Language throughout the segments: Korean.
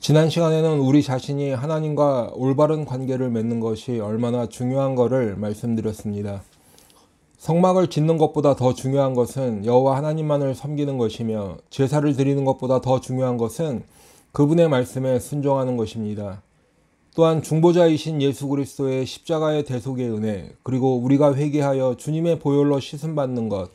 지난 시간에는 우리 자신이 하나님과 올바른 관계를 맺는 것이 얼마나 중요한 것을 말씀드렸습니다. 성막을 짓는 것보다 더 중요한 것은 여호와 하나님만을 섬기는 것이며 제사를 드리는 것보다 더 중요한 것은 그분의 말씀에 순종하는 것입니다. 또한 중보자이신 예수 그리스도의 십자가의 대속의 은혜, 그리고 우리가 회개하여 주님의 보혈로 씻음 받는 것,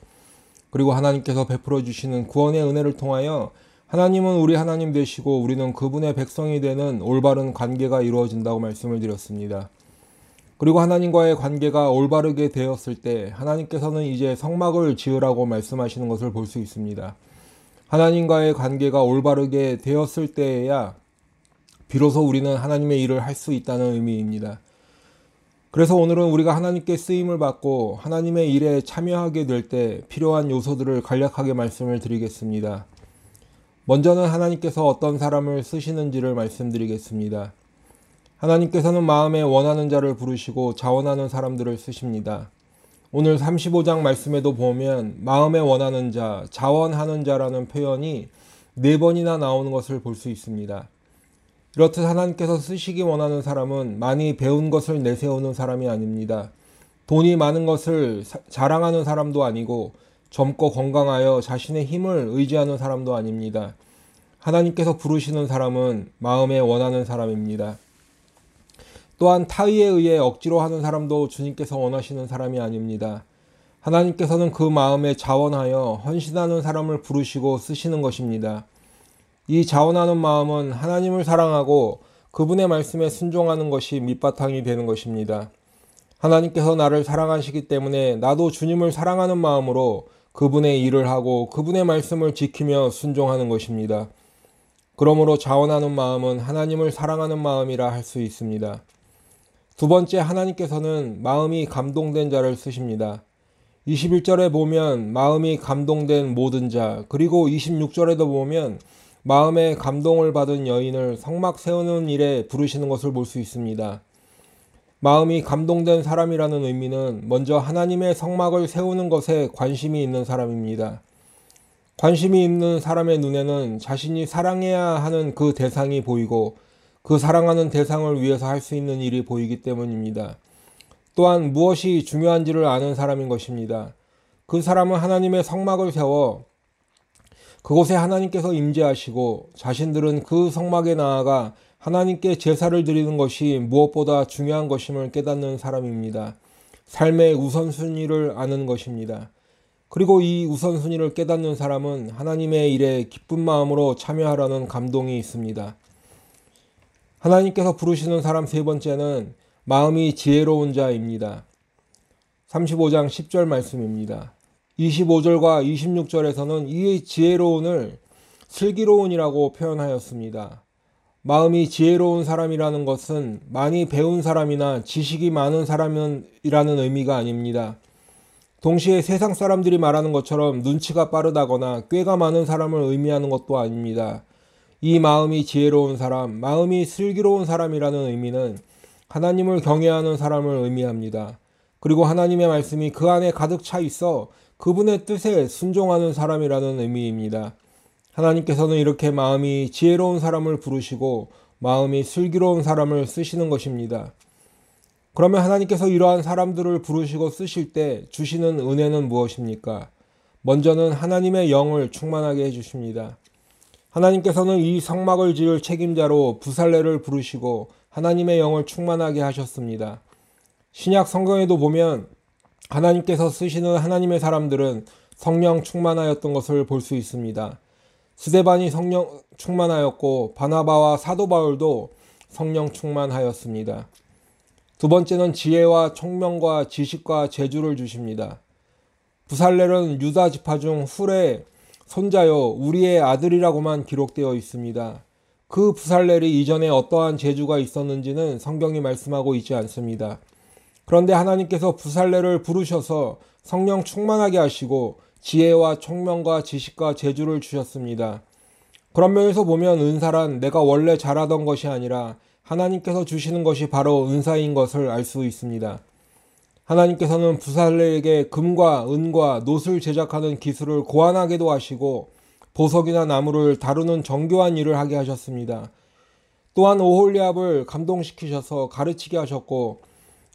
그리고 하나님께서 베풀어 주시는 구원의 은혜를 통하여 하나님은 우리 하나님 되시고 우리는 그분의 백성이 되는 올바른 관계가 이루어진다고 말씀을 드렸습니다. 그리고 하나님과의 관계가 올바르게 되었을 때 하나님께서는 이제 성막을 지으라고 말씀하시는 것을 볼 수 있습니다. 하나님과의 관계가 올바르게 되었을 때에야 비로소 우리는 하나님의 일을 할 수 있다는 의미입니다. 그래서 오늘은 우리가 하나님께 쓰임을 받고 하나님의 일에 참여하게 될 때 필요한 요소들을 간략하게 말씀을 드리겠습니다. 먼저는 하나님께서 어떤 사람을 쓰시는지를 말씀드리겠습니다. 하나님께서는 마음에 원하는 자를 부르시고 자원하는 사람들을 쓰십니다. 오늘 35장 말씀에도 보면 마음에 원하는 자, 자원하는 자라는 표현이 네 번이나 나오는 것을 볼 수 있습니다. 이렇듯 하나님께서 쓰시기 원하는 사람은 많이 배운 것을 내세우는 사람이 아닙니다. 돈이 많은 것을 자랑하는 사람도 아니고 젊고 건강하여 자신의 힘을 의지하는 사람도 아닙니다. 하나님께서 부르시는 사람은 마음에 원하는 사람입니다. 또한 타의에 의해 억지로 하는 사람도 주님께서 원하시는 사람이 아닙니다. 하나님께서는 그 마음에 자원하여 헌신하는 사람을 부르시고 쓰시는 것입니다. 이 자원하는 마음은 하나님을 사랑하고 그분의 말씀에 순종하는 것이 밑바탕이 되는 것입니다. 하나님께서 나를 사랑하시기 때문에 나도 주님을 사랑하는 마음으로 그분의 일을 하고 그분의 말씀을 지키며 순종하는 것입니다. 그러므로 자원하는 마음은 하나님을 사랑하는 마음이라 할 수 있습니다. 두 번째 하나님께서는 마음이 감동된 자를 쓰십니다. 21절에 보면 마음이 감동된 모든 자, 그리고 26절에도 보면 마음에 감동을 받은 여인을 성막 세우는 일에 부르시는 것을 볼 수 있습니다. 마음이 감동된 사람이라는 의미는 먼저 하나님의 성막을 세우는 것에 관심이 있는 사람입니다. 관심이 있는 사람의 눈에는 자신이 사랑해야 하는 그 대상이 보이고 그 사랑하는 대상을 위해서 할 수 있는 일이 보이기 때문입니다. 또한 무엇이 중요한지를 아는 사람인 것입니다. 그 사람은 하나님의 성막을 세워 그곳에 하나님께서 임재하시고 자신들은 그 성막에 나아가 하나님께 제사를 드리는 것이 무엇보다 중요한 것임을 깨닫는 사람입니다. 삶의 우선순위를 아는 것입니다. 그리고 이 우선순위를 깨닫는 사람은 하나님의 일에 기쁜 마음으로 참여하라는 감동이 있습니다. 하나님께서 부르시는 사람 세 번째는 마음이 지혜로운 자입니다. 35장 10절 말씀입니다. 25절과 26절에서는 이 지혜로운을 슬기로운이라고 표현하였습니다. 마음이 지혜로운 사람이라는 것은 많이 배운 사람이나 지식이 많은 사람이라는 의미가 아닙니다. 동시에 세상 사람들이 말하는 것처럼 눈치가 빠르다거나 꾀가 많은 사람을 의미하는 것도 아닙니다. 이 마음이 지혜로운 사람, 마음이 슬기로운 사람이라는 의미는 하나님을 경외하는 사람을 의미합니다. 그리고 하나님의 말씀이 그 안에 가득 차 있어 그분의 뜻에 순종하는 사람이라는 의미입니다. 하나님께서는 이렇게 마음이 지혜로운 사람을 부르시고 마음이 슬기로운 사람을 쓰시는 것입니다. 그러면 하나님께서 이러한 사람들을 부르시고 쓰실 때 주시는 은혜는 무엇입니까? 먼저는 하나님의 영을 충만하게 해주십니다. 하나님께서는 이 성막을 지을 책임자로 부살레를 부르시고 하나님의 영을 충만하게 하셨습니다. 신약 성경에도 보면 하나님께서 쓰시는 하나님의 사람들은 성령 충만하였던 것을 볼 수 있습니다. 스데반이 성령 충만하였고 바나바와 사도 바울도 성령 충만하였습니다. 두 번째는 지혜와 총명과 지식과 재주를 주십니다. 부살렐은 유다 지파 중 훌의 손자여 우리의 아들이라고만 기록되어 있습니다. 그 부살렐이 이전에 어떠한 재주가 있었는지는 성경이 말씀하고 있지 않습니다. 그런데 하나님께서 부살렐을 부르셔서 성령 충만하게 하시고 지혜와 총명과 지식과 재주를 주셨습니다. 그런 면에서 보면 은사란 내가 원래 잘하던 것이 아니라 하나님께서 주시는 것이 바로 은사인 것을 알 수 있습니다. 하나님께서는 부살레에게 금과 은과 놋을 제작하는 기술을 고안하게도 하시고 보석이나 나무를 다루는 정교한 일을 하게 하셨습니다. 또한 오홀리압을 감동시키셔서 가르치게 하셨고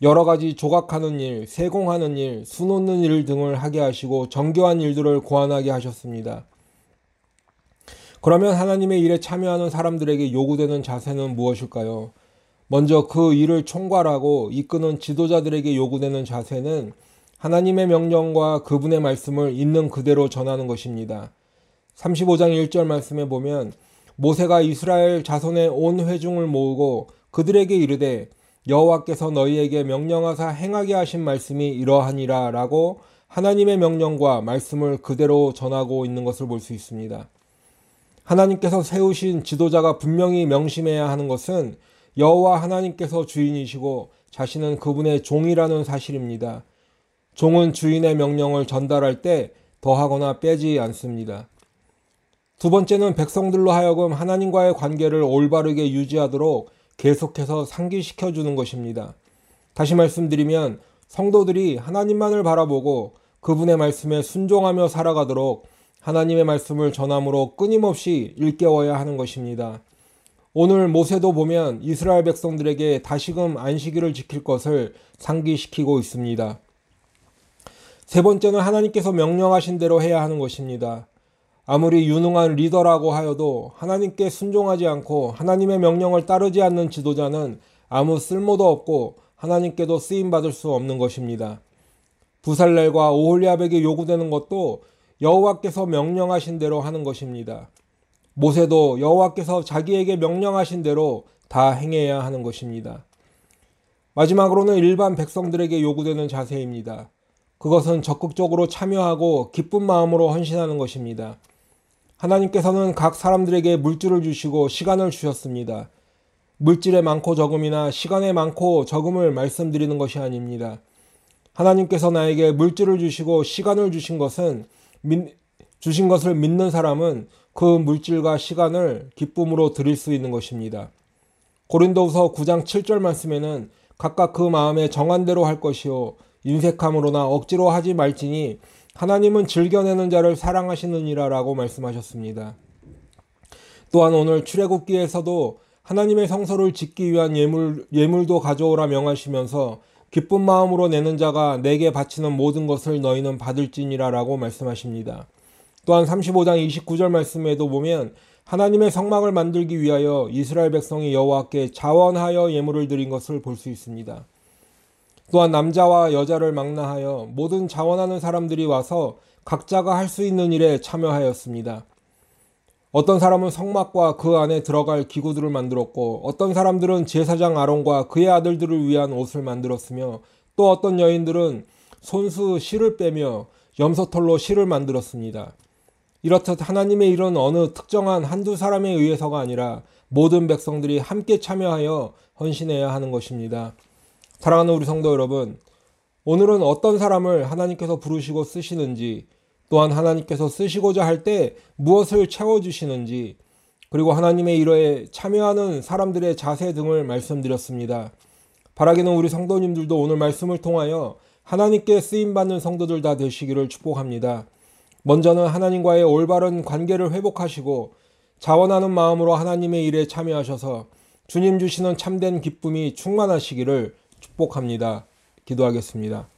여러 가지 조각하는 일, 세공하는 일, 수놓는 일 등을 하게 하시고 정교한 일들을 고안하게 하셨습니다. 그러면 하나님의 일에 참여하는 사람들에게 요구되는 자세는 무엇일까요? 먼저 그 일을 총괄하고 이끄는 지도자들에게 요구되는 자세는 하나님의 명령과 그분의 말씀을 있는 그대로 전하는 것입니다. 35장 1절 말씀에 보면 모세가 이스라엘 자손의 온 회중을 모으고 그들에게 이르되 여호와께서 너희에게 명령하사 행하게 하신 말씀이 이러하니라라고 하나님의 명령과 말씀을 그대로 전하고 있는 것을 볼 수 있습니다. 하나님께서 세우신 지도자가 분명히 명심해야 하는 것은 여호와 하나님께서 주인이시고 자신은 그분의 종이라는 사실입니다. 종은 주인의 명령을 전달할 때 더하거나 빼지 않습니다. 두 번째는 백성들로 하여금 하나님과의 관계를 올바르게 유지하도록 계속해서 상기시켜 주는 것입니다. 다시 말씀드리면 성도들이 하나님만을 바라보고 그분의 말씀에 순종하며 살아가도록 하나님의 말씀을 전함으로 끊임없이 일깨워야 하는 것입니다. 오늘 모세도 보면 이스라엘 백성들에게 다시금 안식일을 지킬 것을 상기시키고 있습니다. 세 번째는 하나님께서 명령하신 대로 해야 하는 것입니다. 아무리 유능한 리더라고 하여도 하나님께 순종하지 않고 하나님의 명령을 따르지 않는 지도자는 아무 쓸모도 없고 하나님께도 쓰임 받을 수 없는 것입니다. 부살렐과 오홀리압에게 요구되는 것도 여호와께서 명령하신 대로 하는 것입니다. 모세도 여호와께서 자기에게 명령하신 대로 다 행해야 하는 것입니다. 마지막으로는 일반 백성들에게 요구되는 자세입니다. 그것은 적극적으로 참여하고 기쁜 마음으로 헌신하는 것입니다. 하나님께서는 각 사람들에게 물질을 주시고 시간을 주셨습니다. 물질의 많고 적음이나 시간의 많고 적음을 말씀드리는 것이 아닙니다. 하나님께서 나에게 물질을 주시고 시간을 주신 것은 주신 것을 믿는 사람은 그 물질과 시간을 기쁨으로 드릴 수 있는 것입니다. 고린도후서 9장 7절 말씀에는 각각 그 마음에 정한 대로 할 것이요 인색함으로나 억지로 하지 말지니 하나님은 즐겨내는 자를 사랑하시느니라라고 말씀하셨습니다. 또한 오늘 출애굽기에서도 하나님의 성소를 짓기 위한 예물 예물도 가져오라 명하시면서 기쁜 마음으로 내는 자가 내게 바치는 모든 것을 너희는 받을지니라라고 말씀하십니다. 또한 35장 29절 말씀에도 보면 하나님의 성막을 만들기 위하여 이스라엘 백성이 여호와께 자원하여 예물을 드린 것을 볼 수 있습니다. 또한 남자와 여자를 망라하여 모든 자원하는 사람들이 와서 각자가 할 수 있는 일에 참여하였습니다. 어떤 사람은 성막과 그 안에 들어갈 기구들을 만들었고 어떤 사람들은 제사장 아론과 그의 아들들을 위한 옷을 만들었으며 또 어떤 여인들은 손수 실을 빼며 염소털로 실을 만들었습니다. 이렇듯 하나님의 일은 어느 특정한 한두 사람에 의해서가 아니라 모든 백성들이 함께 참여하여 헌신해야 하는 것입니다. 사랑하는 우리 성도 여러분, 오늘은 어떤 사람을 하나님께서 부르시고 쓰시는지 또한 하나님께서 쓰시고자 할 때 무엇을 채워주시는지 그리고 하나님의 일에 참여하는 사람들의 자세 등을 말씀드렸습니다. 바라기는 우리 성도님들도 오늘 말씀을 통하여 하나님께 쓰임받는 성도들 다 되시기를 축복합니다. 먼저는 하나님과의 올바른 관계를 회복하시고 자원하는 마음으로 하나님의 일에 참여하셔서 주님 주시는 참된 기쁨이 충만하시기를 축복합니다. 기도하겠습니다.